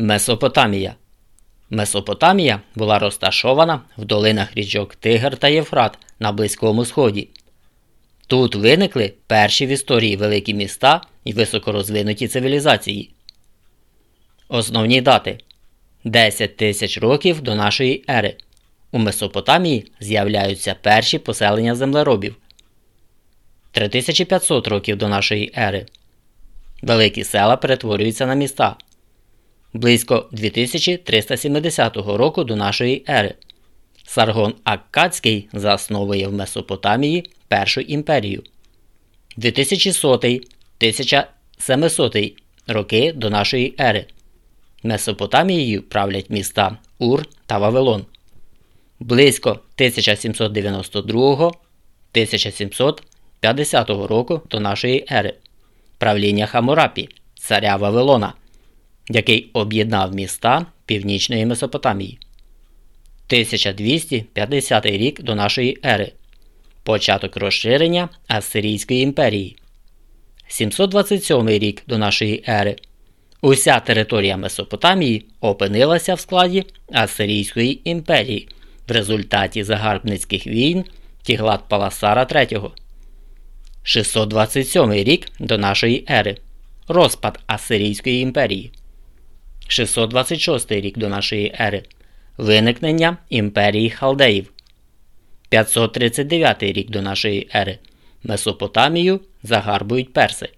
Месопотамія. Месопотамія була розташована в долинах річок Тигр та Євфрат на Близькому Сході. Тут виникли перші в історії великі міста і високорозвинуті цивілізації. Основні дати 10 тисяч років до нашої ери. У Месопотамії з'являються перші поселення землеробів. 3500 років до нашої ери. Великі села перетворюються на міста. Близько 2370 року до нашої ери. Саргон Аккадський засновує в Месопотамії Першу імперію. 2100-1700 роки до нашої ери. Месопотамією правлять міста Ур та Вавилон. Близько 1792-1750 року до нашої ери. Правління Хамурапі, царя Вавилона, який об'єднав міста Північної Месопотамії. 1250 рік до нашої ери. Початок розширення Ассирійської імперії. 727 рік до нашої ери. Уся територія Месопотамії опинилася в складі Ассирійської імперії в результаті загарбницьких війн Тіглат Паласара III. 627 рік до нашої ери. Розпад Ассирійської імперії. 626 рік до нашої ери. Виникнення імперії Халдеїв. 539 рік до нашої ери. Месопотамію загарбують перси.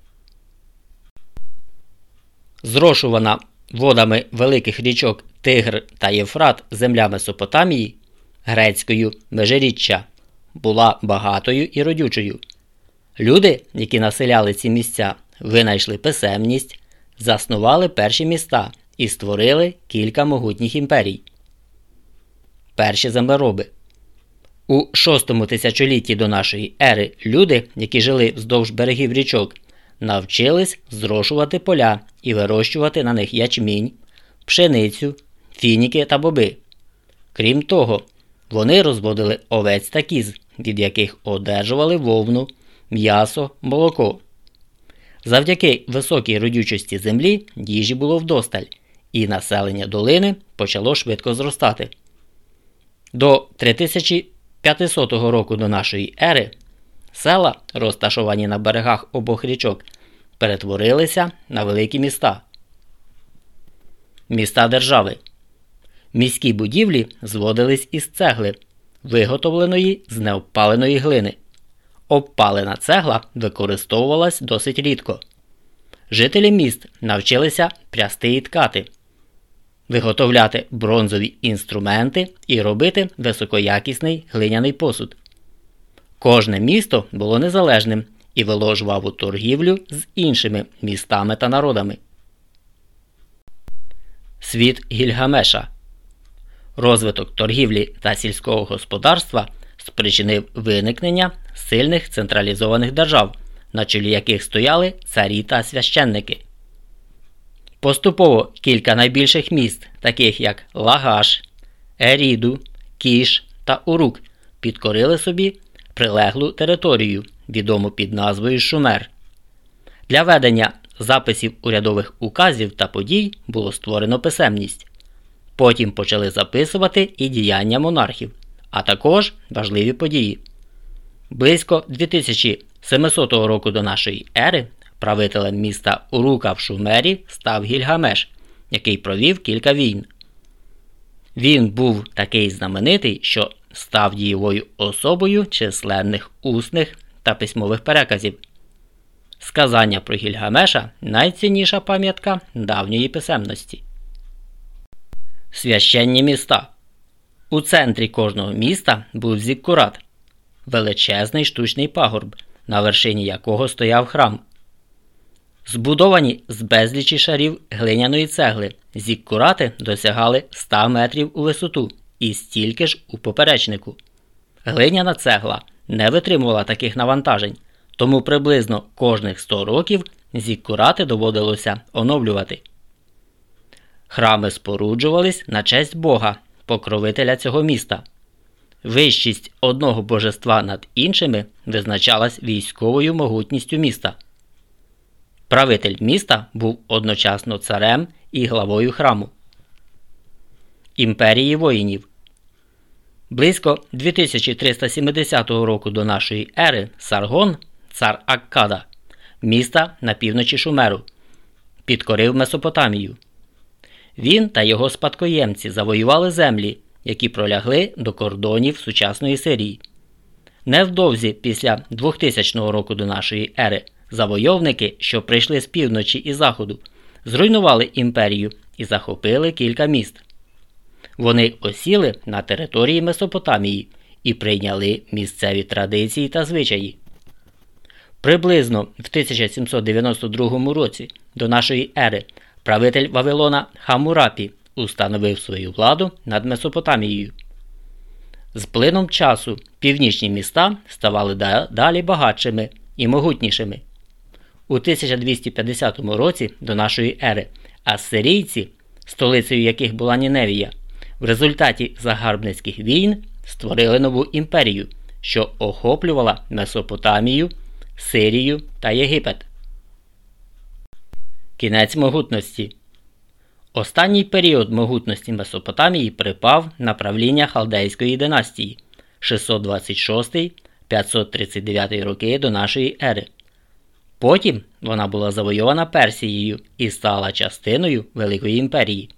Зрошувана водами великих річок Тигр та Євфрат земля Месопотамії грецькою межиріччя була багатою і родючою. Люди, які населяли ці місця, винайшли писемність, заснували перші міста і створили кілька могутніх імперій. Перші землероби у шостому тисячолітті до нашої ери люди, які жили вздовж берегів річок, навчились зрошувати поля і вирощувати на них ячмінь, пшеницю, фініки та боби. Крім того, вони розводили овець та кіз, від яких одержували вовну, м'ясо, молоко. Завдяки високій родючості землі їжі було вдосталь, і населення долини почало швидко зростати. До 3500 року до нашої ери села, розташовані на берегах обох річок, перетворилися на великі міста. Міста держави. Міські будівлі зводились із цегли, виготовленої з необпаленої глини. Обпалена цегла використовувалась досить рідко. Жителі міст навчилися прясти і ткати, виготовляти бронзові інструменти і робити високоякісний глиняний посуд. Кожне місто було незалежним і вело жваву торгівлю з іншими містами та народами. Світ Гільгамеша Розвиток торгівлі та сільського господарства спричинив виникнення сильних централізованих держав, на чолі яких стояли царі та священники. Поступово кілька найбільших міст, таких як Лагаш, Еріду, Кіш та Урук, підкорили собі прилеглу територію, відому під назвою Шумер. Для ведення записів урядових указів та подій було створено писемність. Потім почали записувати і діяння монархів, а також важливі події. Близько 2700 року до нашої ери правителем міста Урука в Шумері став Гільгамеш, який провів кілька війн. Він був такий знаменитий, що став дієвою особою численних усних та письмових переказів. Сказання про Гільгамеша найцінніша пам'ятка давньої писемності. Священні міста. У центрі кожного міста був Зіккурат величезний штучний пагорб, на вершині якого стояв храм. Збудовані з безлічі шарів глиняної цегли, зіккурати досягали 100 метрів у висоту і стільки ж у поперечнику. Глиняна цегла не витримувала таких навантажень, тому приблизно кожних 100 років зіккурати доводилося оновлювати. Храми споруджувались на честь Бога, покровителя цього міста. Вищість одного божества над іншими визначалась військовою могутністю міста. Правитель міста був одночасно царем і главою храму. Імперії воїнів Близько 2370 року до нашої ери Саргон, цар Аккада, міста на півночі Шумеру, підкорив Месопотамію. Він та його спадкоємці завоювали землі, які пролягли до кордонів сучасної Сирії. Невдовзі після 2000 року до нашої ери завойовники, що прийшли з півночі і заходу, зруйнували імперію і захопили кілька міст. Вони осіли на території Месопотамії і прийняли місцеві традиції та звичаї. Приблизно в 1792 році до нашої ери правитель Вавилона Хамурапі установив свою владу над Месопотамією. З плином часу північні міста ставали далі багатшими і могутнішими. У 1250 році до нашої ери ассирійці, столицею яких була Ніневія, в результаті загарбницьких війн створили нову імперію, що охоплювала Месопотамію, Сирію та Єгипет. Кінець могутності. Останній період могутності Месопотамії припав на правління Халдейської династії 626-539 роки до нашої ери. Потім вона була завойована Персією і стала частиною Великої імперії.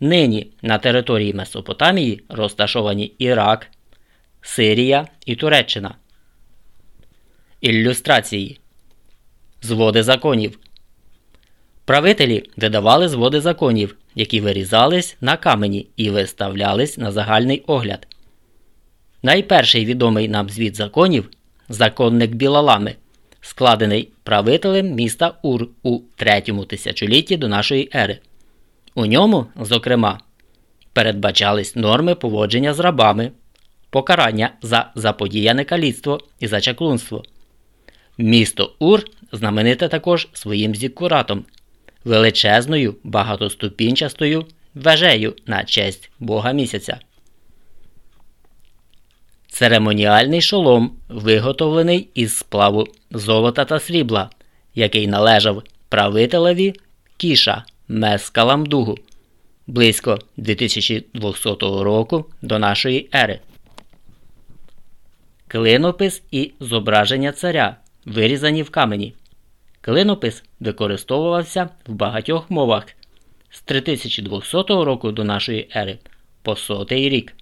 Нині на території Месопотамії розташовані Ірак, Сирія і Туреччина. Ілюстрації Зводи законів. Правителі видавали зводи законів, які вирізались на камені і виставлялись на загальний огляд. Найперший відомий нам звіт законів законник Білалами, складений правителем міста Ур у третьому тисячолітті до нашої ери. У ньому, зокрема, передбачались норми поводження з рабами, покарання за заподіяне каліцтво і за чаклунство. Місто Ур знамените також своїм зіккуратом, величезною багатоступінчастою вежею на честь Бога місяця. Церемоніальний шолом виготовлений із сплаву золота та срібла, який належав правителеві кіша. Мескаламдугу близько 2200 року до нашої ери. Клинопис і зображення царя вирізані в камені. Клинопис використовувався в багатьох мовах з 3200 року до нашої ери по сотий рік.